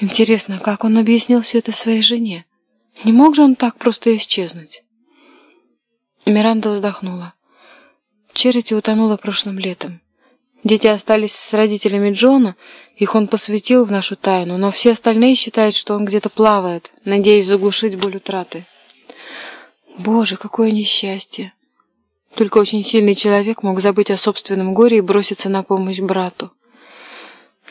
Интересно, как он объяснил все это своей жене? Не мог же он так просто исчезнуть? Миранда вздохнула. Черити утонула прошлым летом. Дети остались с родителями Джона, их он посвятил в нашу тайну, но все остальные считают, что он где-то плавает, надеясь заглушить боль утраты. Боже, какое несчастье! Только очень сильный человек мог забыть о собственном горе и броситься на помощь брату.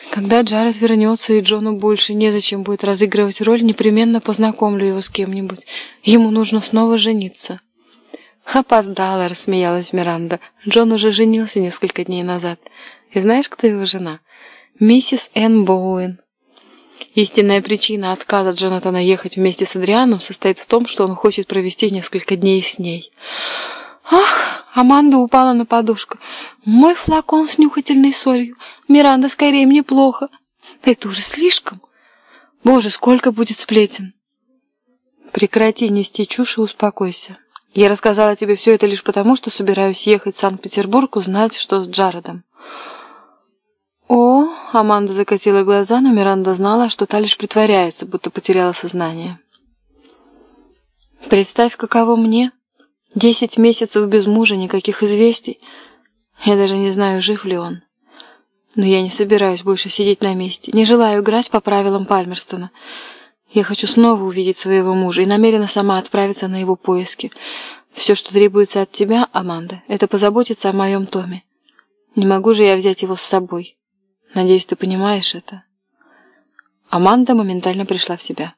Когда Джаред вернется, и Джону больше незачем будет разыгрывать роль, непременно познакомлю его с кем-нибудь. Ему нужно снова жениться. «Опоздала», — рассмеялась Миранда. «Джон уже женился несколько дней назад. И знаешь, кто его жена? Миссис Энн Боуэн». Истинная причина отказа Джонатана ехать вместе с Адрианом состоит в том, что он хочет провести несколько дней с ней. «Ах!» — Аманда упала на подушку. «Мой флакон с нюхательной солью. Миранда, скорее, мне плохо. Это уже слишком. Боже, сколько будет сплетен!» «Прекрати нести чушь и успокойся. Я рассказала тебе все это лишь потому, что собираюсь ехать в Санкт-Петербург узнать, что с Джаредом». «О!» — Аманда закатила глаза, но Миранда знала, что та лишь притворяется, будто потеряла сознание. «Представь, каково мне. Десять месяцев без мужа, никаких известий. Я даже не знаю, жив ли он. Но я не собираюсь больше сидеть на месте, не желаю играть по правилам Пальмерстона». Я хочу снова увидеть своего мужа и намерена сама отправиться на его поиски. Все, что требуется от тебя, Аманда, это позаботиться о моем Томе. Не могу же я взять его с собой. Надеюсь, ты понимаешь это. Аманда моментально пришла в себя.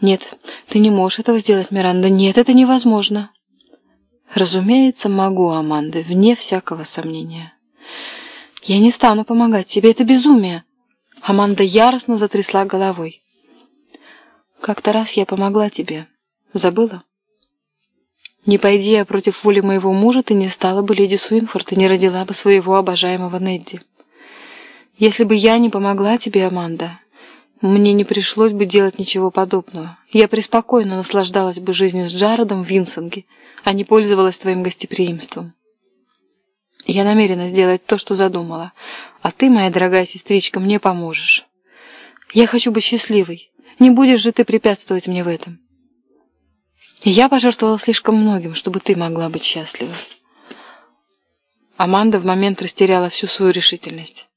«Нет, ты не можешь этого сделать, Миранда. Нет, это невозможно». «Разумеется, могу, Аманда, вне всякого сомнения». «Я не стану помогать тебе, это безумие». Аманда яростно затрясла головой. Как-то раз я помогла тебе. Забыла? Не пойди я против воли моего мужа, ты не стала бы леди Суинфорд и не родила бы своего обожаемого Недди. Если бы я не помогла тебе, Аманда, мне не пришлось бы делать ничего подобного. Я преспокойно наслаждалась бы жизнью с Джаредом в Винсинге, а не пользовалась твоим гостеприимством. Я намерена сделать то, что задумала, а ты, моя дорогая сестричка, мне поможешь. Я хочу быть счастливой, не будешь же ты препятствовать мне в этом. Я пожертвовала слишком многим, чтобы ты могла быть счастлива. Аманда в момент растеряла всю свою решительность.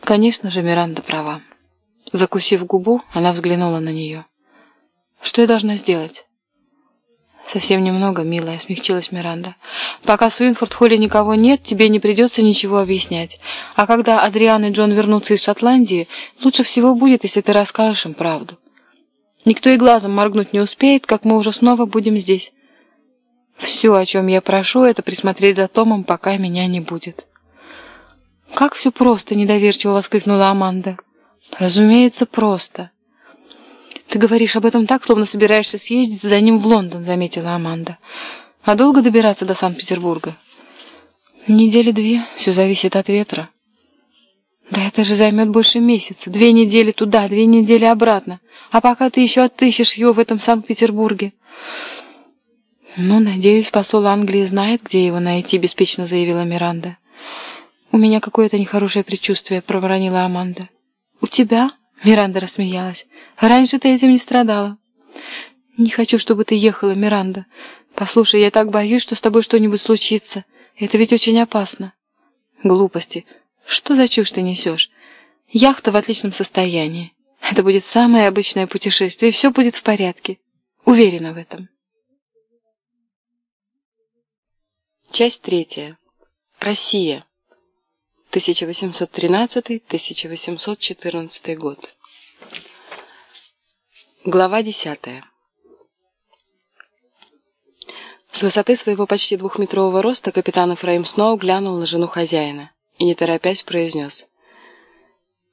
Конечно же, Миранда права. Закусив губу, она взглянула на нее. Что я должна сделать? «Совсем немного, милая», — смягчилась Миранда. «Пока в Суинфорд-холле никого нет, тебе не придется ничего объяснять. А когда Адриан и Джон вернутся из Шотландии, лучше всего будет, если ты расскажешь им правду. Никто и глазом моргнуть не успеет, как мы уже снова будем здесь. Все, о чем я прошу, это присмотреть за Томом, пока меня не будет». «Как все просто!» — недоверчиво воскликнула Аманда. «Разумеется, просто». «Ты говоришь об этом так, словно собираешься съездить за ним в Лондон», — заметила Аманда. «А долго добираться до Санкт-Петербурга?» «Недели две. Все зависит от ветра». «Да это же займет больше месяца. Две недели туда, две недели обратно. А пока ты еще отыщешь его в этом Санкт-Петербурге». «Ну, надеюсь, посол Англии знает, где его найти», — беспечно заявила Миранда. «У меня какое-то нехорошее предчувствие», — проворонила Аманда. «У тебя?» — Миранда рассмеялась. Раньше ты этим не страдала. Не хочу, чтобы ты ехала, Миранда. Послушай, я так боюсь, что с тобой что-нибудь случится. Это ведь очень опасно. Глупости. Что за чушь ты несешь? Яхта в отличном состоянии. Это будет самое обычное путешествие, и все будет в порядке. Уверена в этом. Часть третья. Россия. 1813-1814 год. Глава десятая. С высоты своего почти двухметрового роста капитан Эфраим Сноу глянул на жену хозяина и, не торопясь, произнес.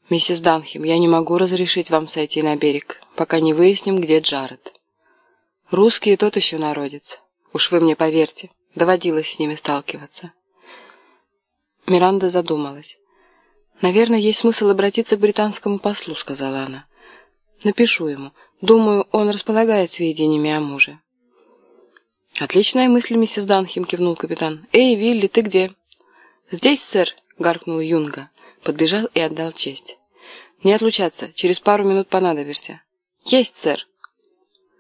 «Миссис Данхем, я не могу разрешить вам сойти на берег, пока не выясним, где Джаред. Русские тот еще народец. Уж вы мне поверьте, доводилось с ними сталкиваться». Миранда задумалась. «Наверное, есть смысл обратиться к британскому послу», — сказала она. «Напишу ему. Думаю, он располагает сведениями о муже. «Отличная мысль, миссис Данхем», — кивнул капитан. «Эй, Вилли, ты где?» «Здесь, сэр», — гаркнул Юнга. Подбежал и отдал честь. Не отлучаться, через пару минут понадобишься. Есть, сэр.